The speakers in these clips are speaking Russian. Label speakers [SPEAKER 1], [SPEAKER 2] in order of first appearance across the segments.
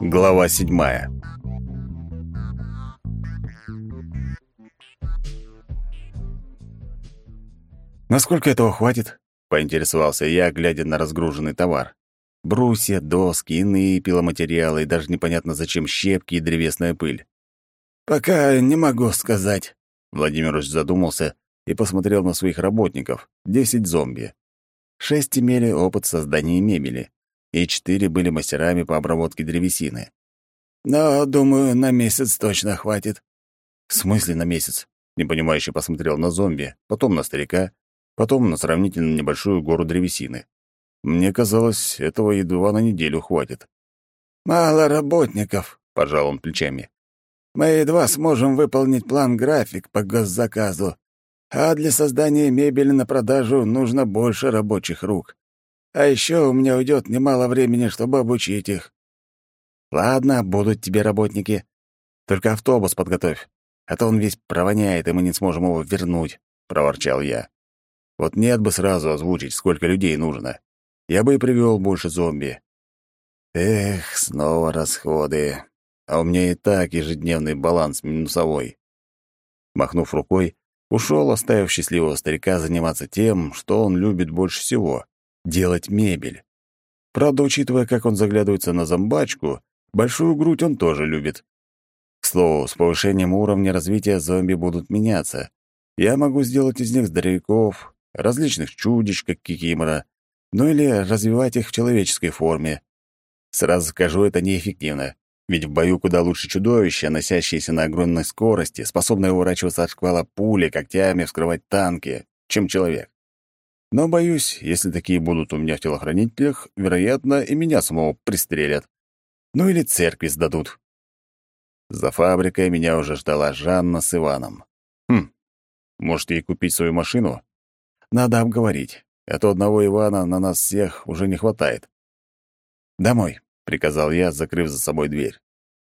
[SPEAKER 1] Глава седьмая. «Насколько этого хватит?» — поинтересовался я, глядя на разгруженный товар. Брусья, доски, иные пиломатериалы и даже непонятно зачем щепки и древесная пыль.
[SPEAKER 2] «Пока не могу сказать», —
[SPEAKER 1] Владимирович задумался и посмотрел на своих работников. Десять зомби. Шесть имели опыт создания мебели, и четыре были мастерами по обработке древесины.
[SPEAKER 2] «Но, думаю, на месяц точно хватит».
[SPEAKER 1] «В смысле на месяц?» — непонимающе посмотрел на зомби, потом на старика, потом на сравнительно небольшую гору древесины. Мне казалось, этого едва на неделю хватит.
[SPEAKER 2] «Мало работников», — пожал он плечами. «Мы едва сможем выполнить план-график по госзаказу, а для создания мебели на продажу нужно больше рабочих рук. А еще у меня уйдет немало времени, чтобы обучить их».
[SPEAKER 1] «Ладно, будут тебе работники. Только автобус подготовь, а то он весь провоняет, и мы не сможем его вернуть», — проворчал я. «Вот нет бы сразу озвучить, сколько людей нужно. Я бы и привел больше зомби». Эх, снова расходы. А у меня и так ежедневный баланс минусовой. Махнув рукой, ушел, оставив счастливого старика заниматься тем, что он любит больше всего — делать мебель. Правда, учитывая, как он заглядывается на зомбачку, большую грудь он тоже любит. К слову, с повышением уровня развития зомби будут меняться. Я могу сделать из них здоровяков, различных чудищ, как кикимора, ну или развивать их в человеческой форме. Сразу скажу, это неэффективно. Ведь в бою куда лучше чудовища, носящиеся на огромной скорости, способные уворачиваться от шквала пули, когтями вскрывать танки, чем человек. Но, боюсь, если такие будут у меня в телохранителях, вероятно, и меня самого пристрелят. Ну или церкви сдадут. За фабрикой меня уже ждала Жанна с Иваном. Хм, может, ей купить свою машину? Надо обговорить, а то одного Ивана на нас всех уже не хватает. «Домой», — приказал я, закрыв за собой дверь.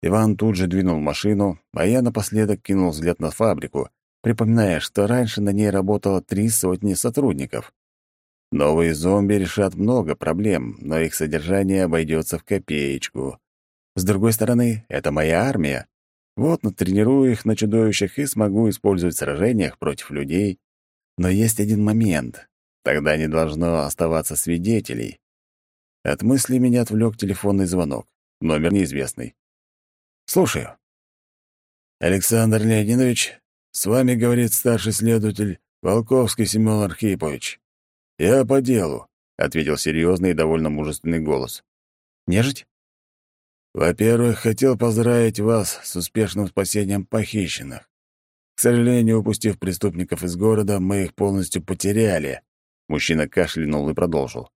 [SPEAKER 1] Иван тут же двинул машину, а я напоследок кинул взгляд на фабрику, припоминая, что раньше на ней работало три сотни сотрудников. Новые зомби решат много проблем, но их содержание обойдется в копеечку. С другой стороны, это моя армия. Вот натренирую их на чудовищах и смогу использовать в сражениях против людей. Но есть один момент. Тогда не должно оставаться свидетелей. От мысли меня отвлек телефонный звонок. Номер неизвестный. Слушаю.
[SPEAKER 2] Александр Леонидович, с вами говорит старший следователь Волковский Семен Архипович. Я по делу, ответил серьезный и довольно мужественный голос.
[SPEAKER 1] Нежить?
[SPEAKER 2] Во-первых, хотел поздравить вас с успешным спасением похищенных. К сожалению, упустив преступников из города, мы их полностью потеряли.
[SPEAKER 1] Мужчина кашлянул и продолжил.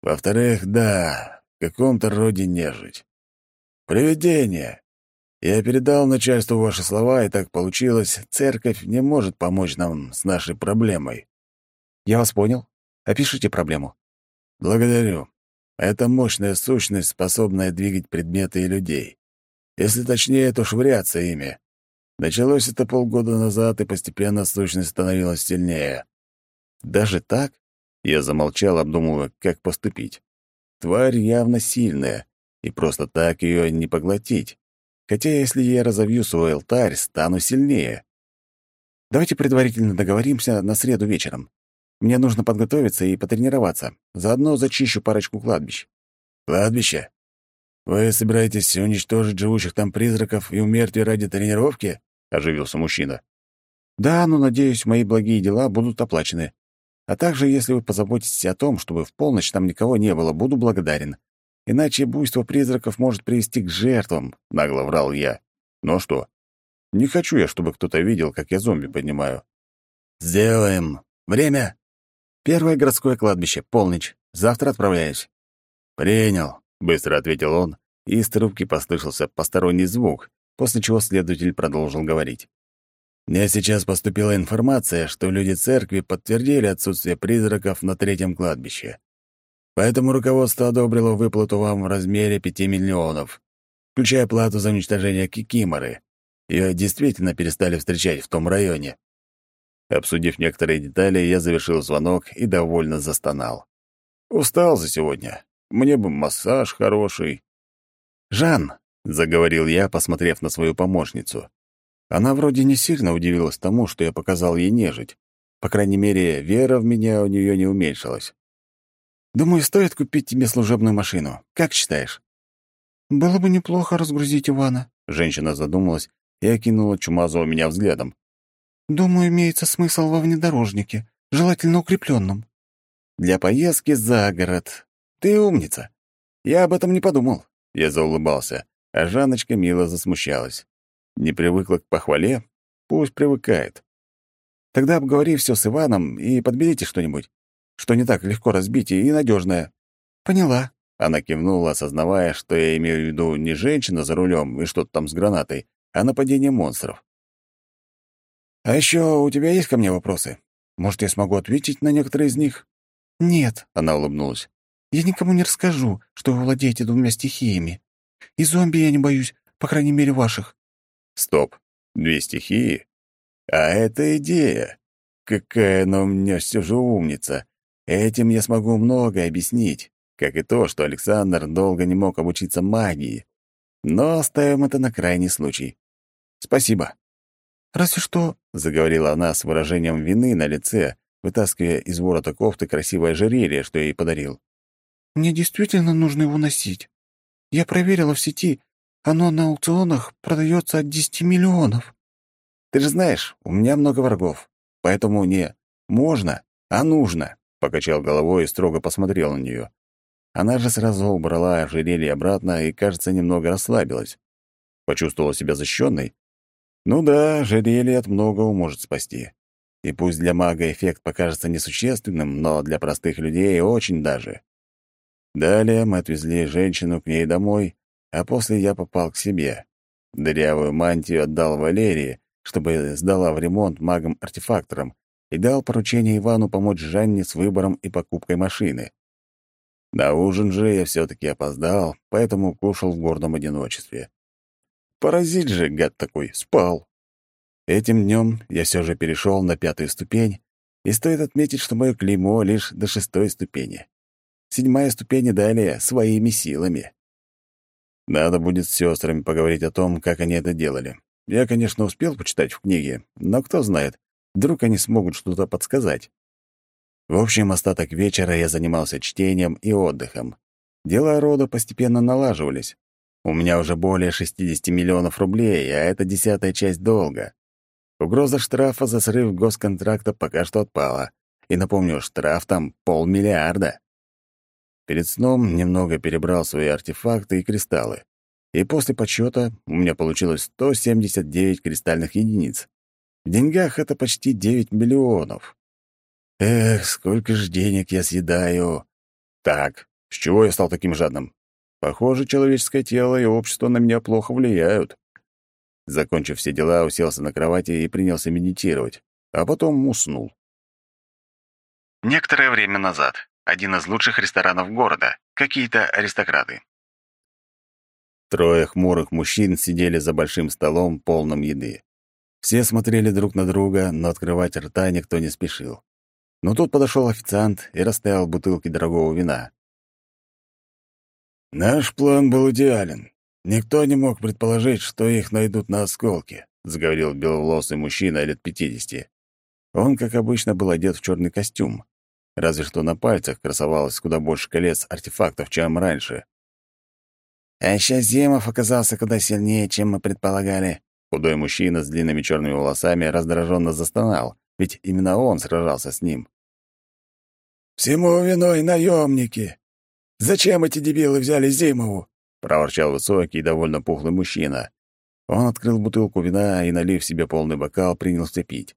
[SPEAKER 2] Во-вторых, да, в каком-то роде нежить. Привидение. Я передал начальству ваши слова, и так получилось, церковь не может помочь нам с нашей проблемой.
[SPEAKER 1] Я вас понял. Опишите проблему.
[SPEAKER 2] Благодарю. Это мощная сущность, способная двигать предметы и людей. Если точнее, то швыряться ими. Началось это полгода назад, и постепенно сущность становилась сильнее.
[SPEAKER 1] Даже так? Я замолчал, обдумывая, как поступить. Тварь явно сильная, и просто так ее не поглотить. Хотя если я разовью свой алтарь, стану сильнее. Давайте предварительно договоримся на среду вечером. Мне нужно подготовиться и потренироваться. Заодно зачищу парочку кладбищ.
[SPEAKER 2] Кладбище? Вы собираетесь уничтожить живущих там призраков и умертвие ради тренировки? Оживился мужчина.
[SPEAKER 1] Да, но, надеюсь, мои благие дела будут оплачены. А также, если вы позаботитесь о том, чтобы в полночь там никого не было, буду благодарен. Иначе буйство призраков может привести к жертвам, — нагло врал я. Ну что? Не хочу я, чтобы кто-то видел, как я зомби поднимаю.
[SPEAKER 2] Сделаем. Время?
[SPEAKER 1] Первое городское кладбище, полночь. Завтра отправляюсь.
[SPEAKER 2] Принял, — быстро ответил он,
[SPEAKER 1] и из трубки послышался посторонний звук, после чего следователь продолжил говорить.
[SPEAKER 2] Мне сейчас поступила информация, что люди церкви подтвердили отсутствие призраков на третьем кладбище. Поэтому руководство одобрило выплату вам в размере пяти миллионов, включая плату за уничтожение Кикиморы. Ее действительно перестали встречать в том районе.
[SPEAKER 1] Обсудив некоторые детали, я завершил звонок и довольно застонал. Устал за сегодня. Мне бы массаж хороший. «Жан», — заговорил я, посмотрев на свою помощницу. Она вроде не сильно удивилась тому, что я показал ей нежить. По крайней мере, вера в меня у нее не уменьшилась. «Думаю, стоит купить тебе служебную машину. Как считаешь?»
[SPEAKER 2] «Было бы неплохо разгрузить Ивана», —
[SPEAKER 1] женщина задумалась и окинула Чумазова меня взглядом.
[SPEAKER 2] «Думаю, имеется смысл во внедорожнике, желательно укрепленном.
[SPEAKER 1] «Для поездки за город. Ты умница. Я об этом не подумал». Я заулыбался, а Жанночка мило засмущалась. Не привыкла к похвале? Пусть привыкает. Тогда обговори все с Иваном и подберите что-нибудь, что не так легко разбить и надежное.
[SPEAKER 2] «Поняла»,
[SPEAKER 1] она кивнула, осознавая, что я имею в виду не женщина за рулем и что-то там с гранатой, а нападение монстров. «А еще у тебя есть ко мне вопросы? Может, я смогу ответить на некоторые из них?»
[SPEAKER 2] «Нет», —
[SPEAKER 1] она улыбнулась.
[SPEAKER 2] «Я никому не расскажу, что вы владеете двумя стихиями. И зомби я не боюсь, по крайней мере, ваших».
[SPEAKER 1] «Стоп. Две стихии? А это идея. Какая она у меня все же умница. Этим я смогу многое объяснить как и то, что Александр долго не мог обучиться магии. Но оставим это на крайний случай. Спасибо.
[SPEAKER 2] «Разве что», —
[SPEAKER 1] заговорила она с выражением вины на лице, вытаскивая из ворота кофты красивое ожерелье, что я ей подарил.
[SPEAKER 2] «Мне действительно нужно его носить. Я проверила в сети, оно на аукционах продается от десяти миллионов».
[SPEAKER 1] «Ты же знаешь, у меня много врагов, поэтому не «можно», а «нужно», — покачал головой и строго посмотрел на нее. Она же сразу убрала ожерелье обратно и, кажется, немного расслабилась. Почувствовала себя защищенной? Ну да, ожерелье от многого может спасти. И пусть для мага эффект покажется несущественным, но для простых людей очень даже. Далее мы отвезли женщину к ней домой, а после я попал к себе. Дырявую мантию отдал Валерии, чтобы сдала в ремонт магам-артефакторам, и дал поручение Ивану помочь Жанне с выбором и покупкой машины. На ужин же я все-таки опоздал, поэтому кушал в гордом одиночестве. Паразит же, гад такой, спал. Этим днем я все же перешел на пятую ступень, и стоит отметить, что мое клеймо лишь до шестой ступени. Седьмая ступень и далее своими силами. Надо будет с сестрами поговорить о том, как они это делали. Я, конечно, успел почитать в книге, но кто знает, вдруг они смогут что-то подсказать. В общем, остаток вечера я занимался чтением и отдыхом. Дела рода постепенно налаживались. У меня уже более 60 миллионов рублей, а это десятая часть долга. Угроза штрафа за срыв госконтракта пока что отпала. И напомню, штраф там полмиллиарда. Перед сном немного перебрал свои артефакты и кристаллы. И после подсчета у меня получилось 179 кристальных единиц. В деньгах это почти 9 миллионов. Эх, сколько же денег я съедаю. Так, с чего я стал таким жадным? Похоже, человеческое тело и общество на меня плохо влияют. Закончив все дела, уселся на кровати и принялся медитировать, а потом уснул. Некоторое время назад. Один из лучших ресторанов города. Какие-то аристократы. Трое хмурых мужчин сидели за большим столом, полным еды. Все смотрели друг на друга, но открывать рта никто не спешил. Но тут подошел официант и расставил бутылки дорогого вина. «Наш план был идеален. Никто не мог предположить, что их найдут на осколке», — заговорил беловолосый мужчина лет пятидесяти. Он, как обычно, был одет в черный костюм. Разве что на пальцах красовалось куда больше колец артефактов, чем раньше. «А еще Зимов оказался куда сильнее, чем мы предполагали». Худой мужчина с длинными черными волосами раздраженно застонал, ведь именно он сражался с ним. «Всему виной наемники. Зачем эти дебилы взяли Зимову?» — проворчал высокий и довольно пухлый мужчина. Он открыл бутылку вина и, налив себе полный бокал, принялся пить.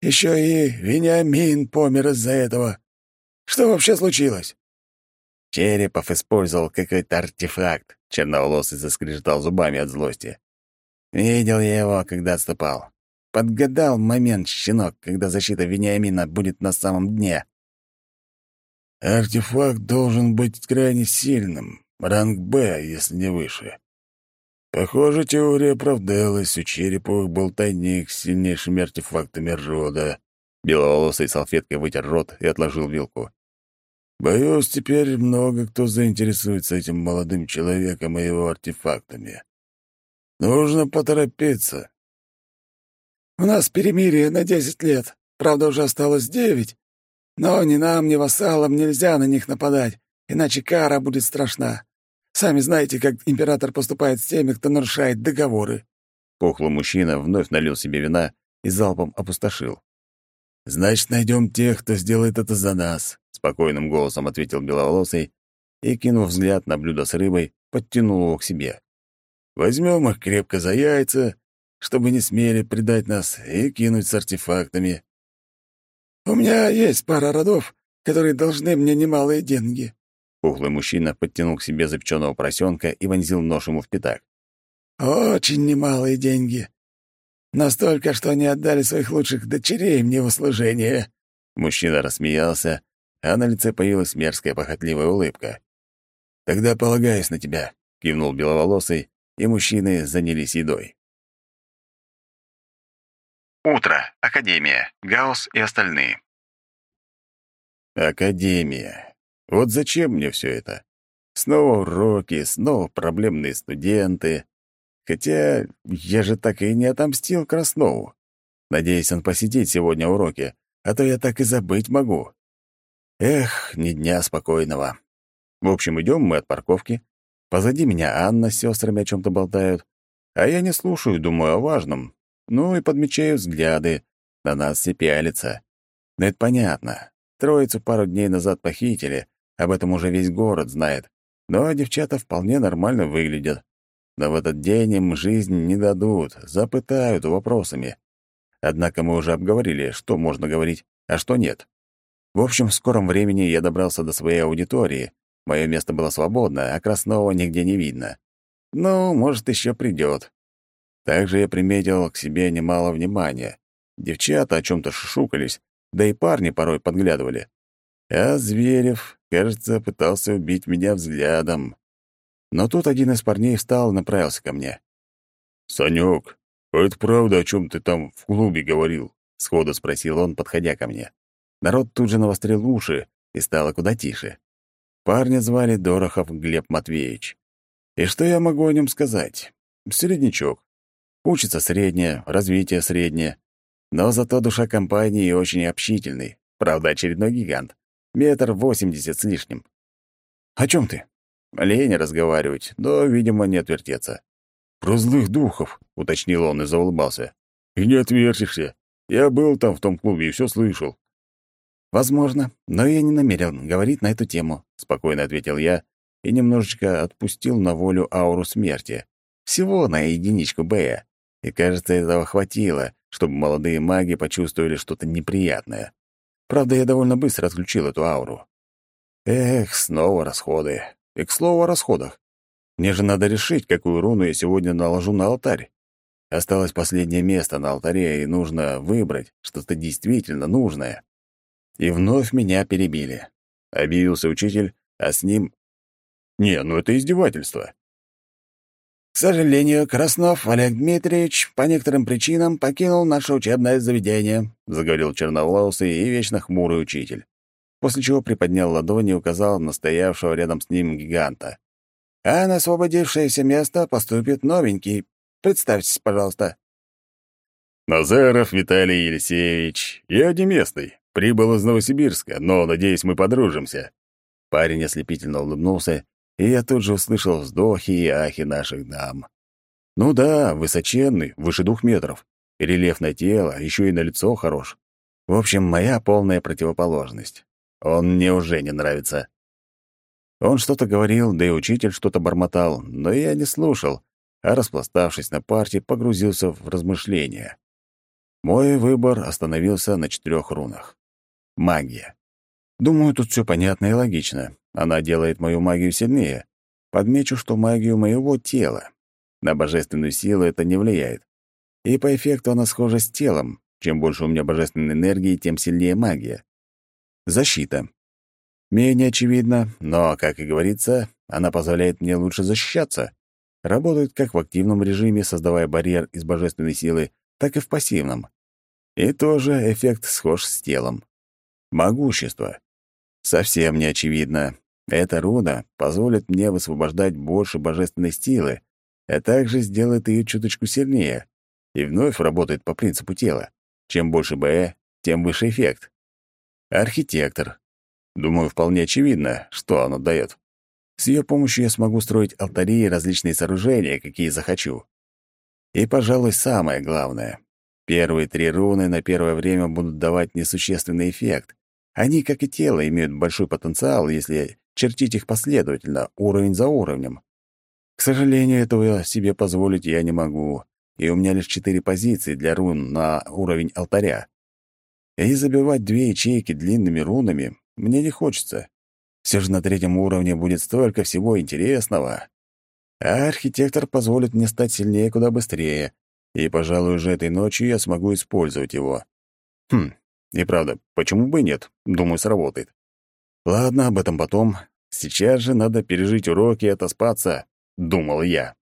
[SPEAKER 1] «Еще и Вениамин помер из-за этого. Что вообще случилось?» Черепов использовал какой-то артефакт. Черноволосый заскрежетал зубами от злости. Видел я его, когда отступал. Подгадал момент, щенок, когда защита Вениамина будет на самом дне. Артефакт должен быть крайне сильным, ранг «Б», если не выше. Похоже, теория оправдалась, у Череповых был тайник с сильнейшими артефактами рода. Беловолосый салфеткой вытер рот и отложил вилку.
[SPEAKER 2] Боюсь, теперь много кто заинтересуется этим молодым человеком и его артефактами. Нужно поторопиться.
[SPEAKER 3] У нас перемирие на десять лет. Правда, уже осталось девять. Но ни нам, ни вассалам нельзя на них нападать, иначе кара будет страшна. Сами знаете, как император поступает с теми, кто нарушает договоры».
[SPEAKER 1] Пухлый мужчина вновь налил себе вина и залпом опустошил.
[SPEAKER 2] «Значит, найдем тех, кто сделает это за нас», — спокойным голосом ответил Беловолосый и, кинув взгляд на блюдо с рыбой, подтянул его к себе. «Возьмем их крепко за яйца, чтобы не смели предать нас, и кинуть с артефактами».
[SPEAKER 3] «У меня есть пара родов, которые должны мне немалые деньги»,
[SPEAKER 1] Пухлый мужчина подтянул к себе запеченного поросенка и вонзил нож ему в пятак.
[SPEAKER 3] «Очень немалые деньги. Настолько, что они отдали своих лучших дочерей мне в услужение».
[SPEAKER 1] Мужчина рассмеялся, а на лице появилась мерзкая похотливая улыбка.
[SPEAKER 2] «Тогда полагаюсь на тебя», — кивнул беловолосый, и мужчины занялись едой.
[SPEAKER 1] Утро. Академия. Гаус и остальные.
[SPEAKER 2] Академия. Вот зачем мне все это? Снова уроки, снова проблемные студенты. Хотя я же так и не отомстил Краснову. Надеюсь, он посидит сегодня уроки, а то я так и забыть могу. Эх, ни дня спокойного. В общем, идем мы от парковки. Позади меня Анна с сестрами о чем-то болтают, а я не слушаю, думаю о важном. Ну и подмечаю взгляды. На нас все пялятся. Но это понятно. Троицу пару дней назад похитили, об этом уже весь город знает. Но девчата вполне нормально выглядят. Но в этот день им жизнь не дадут, запытают вопросами. Однако мы уже обговорили, что можно говорить, а что нет. В общем, в скором времени я добрался до своей аудитории. Мое место было свободно, а Краснова нигде не видно. Ну, может, еще придет. Также я приметил к себе немало внимания. Девчата о чем-то шушукались, да и парни порой подглядывали. А Зверев, кажется, пытался убить меня взглядом. Но тут один из парней встал и направился ко мне.
[SPEAKER 1] «Санёк, а это правда, о чем ты там в клубе говорил?» — сходу спросил он, подходя ко мне.
[SPEAKER 2] Народ тут же навострил уши и стало куда тише. Парня звали Дорохов Глеб Матвеевич. И что я могу о нем сказать? Среднячок. Учится среднее, развитие среднее. Но зато душа компании очень общительный. Правда, очередной гигант метр восемьдесят с лишним. «О чем ты?» Лень разговаривать, но, видимо, не отвертеться.
[SPEAKER 1] «Про злых духов», — уточнил он и заулыбался. «И не отвертишься. Я был там в том клубе и все слышал».
[SPEAKER 2] «Возможно, но я не намерен говорить на эту тему», — спокойно ответил я и немножечко отпустил на волю ауру смерти. Всего на единичку Бэя. И, кажется, этого хватило, чтобы молодые маги почувствовали что-то неприятное. Правда, я довольно быстро отключил эту ауру. Эх, снова расходы. И к слову о расходах. Мне же надо решить, какую руну я сегодня наложу на алтарь. Осталось последнее место на алтаре, и нужно выбрать что-то действительно нужное. И вновь меня перебили. Объявился учитель, а с ним... Не, ну это издевательство. К сожалению, Краснов Олег Дмитриевич по некоторым причинам покинул наше учебное заведение, заговорил черноволосый и вечно хмурый учитель, после чего приподнял ладони и указал на стоявшего рядом с ним гиганта. А на освободившееся место поступит новенький. Представьтесь, пожалуйста.
[SPEAKER 1] Назаров Виталий Елисеевич. Я не местный. Прибыл из Новосибирска, но, надеюсь, мы подружимся.
[SPEAKER 2] Парень ослепительно улыбнулся и я тут же услышал вздохи и ахи наших дам. Ну да, высоченный, выше двух метров. Рельефное тело, еще и на лицо хорош. В общем, моя полная противоположность. Он мне уже не нравится. Он что-то говорил, да и учитель что-то бормотал, но я не слушал, а, распластавшись на парте, погрузился в размышления. Мой выбор остановился на четырех рунах. Магия. Думаю, тут все понятно и логично. Она делает мою магию сильнее. Подмечу, что магию моего тела. На божественную силу это не влияет. И по эффекту она схожа с телом. Чем больше у меня божественной энергии, тем сильнее магия. Защита. Менее очевидно, но, как и говорится, она позволяет мне лучше защищаться. Работает как в активном режиме, создавая барьер из божественной силы, так и в пассивном. И тоже эффект схож с телом. Могущество.
[SPEAKER 1] Совсем не очевидно. Эта руна позволит мне высвобождать больше божественной силы, а также сделает ее чуточку сильнее и вновь работает по принципу тела. Чем больше БЭ, тем выше эффект. Архитектор. Думаю, вполне очевидно, что оно дает. С ее помощью я смогу строить алтари и различные сооружения, какие захочу. И, пожалуй, самое главное. Первые три руны на первое время будут давать несущественный эффект. Они, как и тело, имеют большой потенциал, если чертить их последовательно, уровень за уровнем. К сожалению, этого себе позволить я не могу, и у меня лишь четыре позиции для рун на уровень алтаря. И забивать две ячейки длинными рунами мне не хочется. Все же на третьем уровне будет столько всего интересного. А архитектор позволит мне стать сильнее куда быстрее, и, пожалуй, уже этой ночью я смогу использовать его. Хм, и правда, почему бы и нет? Думаю, сработает. Ладно, об этом потом. Сейчас же надо пережить уроки и отоспаться, думал я.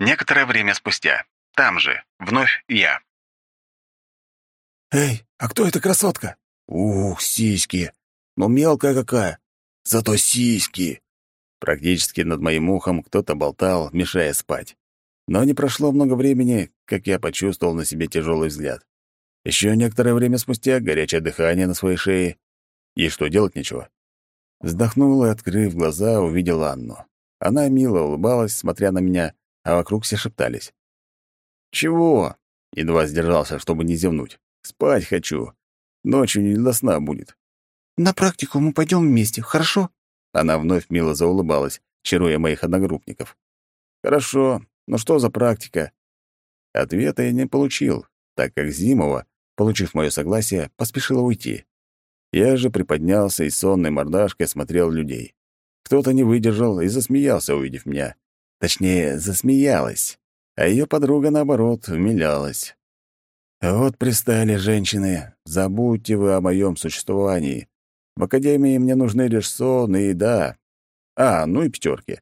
[SPEAKER 4] Некоторое время спустя. Там же. Вновь я.
[SPEAKER 3] «Эй, а кто эта красотка?»
[SPEAKER 1] «Ух, сиськи! Ну, мелкая какая! Зато сиськи!» Практически над моим ухом кто-то болтал, мешая спать. Но не прошло много времени, как я почувствовал на себе тяжелый взгляд. Еще некоторое время спустя горячее дыхание на своей шее. И что, делать нечего? Вздохнул и, открыв глаза, увидел Анну. Она мило улыбалась, смотря на меня, а вокруг все шептались. «Чего?» — едва сдержался, чтобы не зевнуть. «Спать хочу. Ночью не до сна будет».
[SPEAKER 3] «На практику мы пойдем вместе, хорошо?»
[SPEAKER 1] Она вновь мило заулыбалась, чаруя моих одногруппников. «Хорошо. Но что за практика?» Ответа я не получил, так как Зимова, получив мое согласие, поспешила уйти. Я же приподнялся и сонной мордашкой смотрел людей. Кто-то не выдержал и засмеялся, увидев меня. Точнее, засмеялась, а ее подруга, наоборот, умилялась. «Вот пристали женщины, забудьте вы о моем существовании. В академии мне нужны лишь сон и еда. А, ну и пятерки.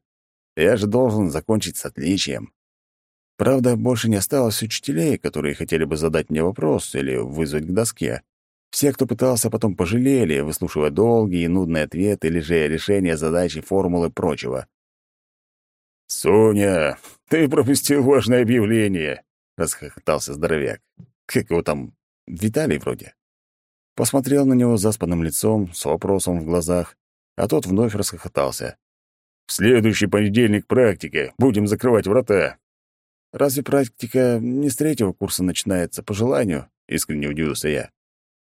[SPEAKER 1] Я же должен закончить с отличием. Правда, больше не осталось учителей, которые хотели бы задать мне вопрос или вызвать к доске. Все, кто пытался, потом пожалели, выслушивая долгие и нудные ответы или же решения задачи, формулы прочего. «Соня, ты пропустил важное объявление!» — расхохотался здоровяк. «Как его там? Виталий вроде?» Посмотрел на него заспанным лицом, с вопросом в глазах, а тот вновь расхохотался. «В следующий понедельник практика. Будем закрывать врата». «Разве практика не с третьего курса начинается, по желанию?» — искренне удивился я.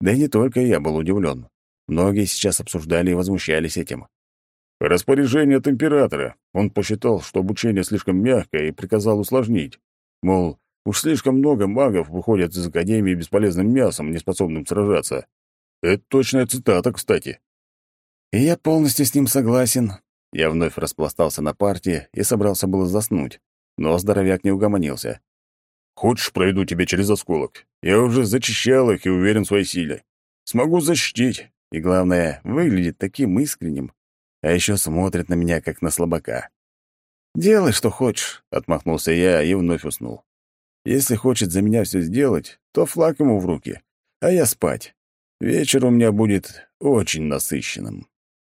[SPEAKER 1] Да и не только я был удивлен. Многие сейчас обсуждали и возмущались этим. Распоряжение от императора. Он посчитал, что обучение слишком мягкое и приказал усложнить. Мол, уж слишком много магов выходят из Академии бесполезным мясом, неспособным сражаться. Это точная цитата, кстати. И я полностью с ним согласен. Я вновь распластался на парте и собрался было заснуть, но здоровяк не угомонился. «Хочешь, пройду тебе через осколок? Я уже зачищал их и уверен в своей силе. Смогу защитить. И главное, выглядит таким искренним а еще смотрит на меня, как на слабака. «Делай, что хочешь», — отмахнулся я и вновь уснул. «Если хочет за меня все сделать, то флаг ему в руки, а я спать. Вечер у меня будет очень насыщенным».